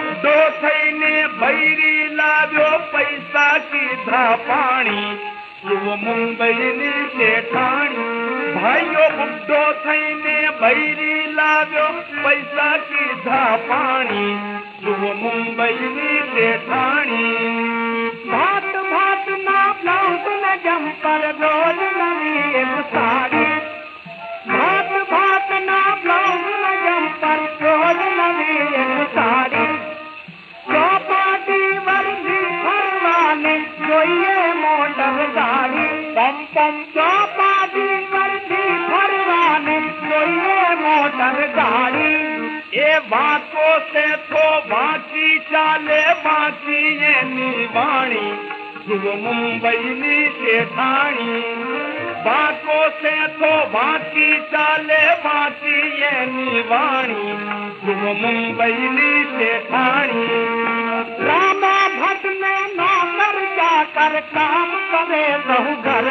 મુંબઈની શેઠાણી બુઢો થઈને બૈરી લાવ્યો પૈસા કીધા પાણી જુઓ મુંબઈની શેઠાણી ભાઈઓ બુઢો થઈને બૈરી લાવ્યો પૈસા કીધા પાણી જુઓ મુંબઈની શેઠાણી ભાત ભાત ના બ્લાઉઝ ને જમ્પર રોજ નવી એક સાડી ભાત ભાત ના બ્લાઉઝ ને જમ્પર રોજ નવી એક સાડી कोई मोटर गाड़ी। ये बातों से तो बाकी चाले बाकी ये निवाणी। मुंबई नी बातों से तो बाकी चाले बाकी ये निवाणी। मुंबई नी सेठाणी रामा भट्ट ने ना कर जा कर काम करे रहू घर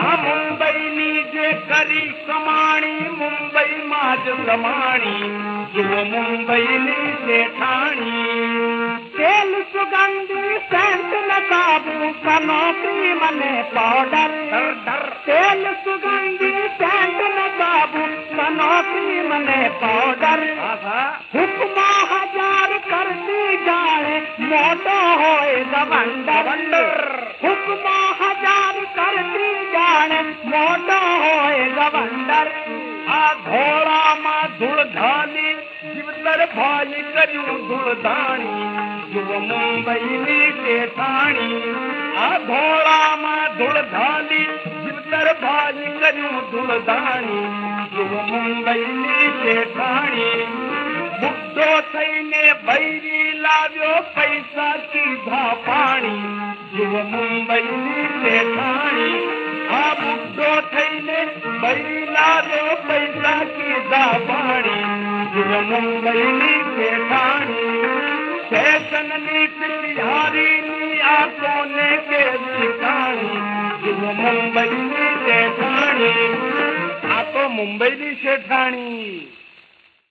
हा मुंबईनी जे करी कमाणी मुंबई माँ ज प्रमाणी जो मुंबईनी सेठाणी तेल सुगंधी सेंट लगाबू कनौती मने पाउडर। तेल सुगंधी सेंट लगाबू कनौती मने पाउडर। हाँ, हाँ। हुक्मा हज़ार करती जाए मोटो होए जवंडर हुक्मा हज़ार करती મોટો હોય ગવંડર આ ઘોડામાં ધૂળ ધાની જીવતર ભાઈ કર્યું ધૂળ ધાણી જુઓ મુંબઈની શેઠાણી આ ઘોડામાં ધૂળ ધાની જીવતર ભાઈ કર્યું ધૂળ ધાણી જુઓ મુંબઈની શેઠાણી બુદ્ધો થઈને બૈરી લાવ્યો પૈસા કીધા પાણી જુઓ મુંબઈની શેઠાણી આ બુદ્ધો થઈને બૈરી લાવ્યો પૈસા કીધા પાણી જુઓ મુંબઈની શેઠાણી ફેશનની પિટિયારીની આંખોને કેવી કાણી જુઓ મુંબઈની શેઠાણી આ તો મુંબઈની શેઠાણી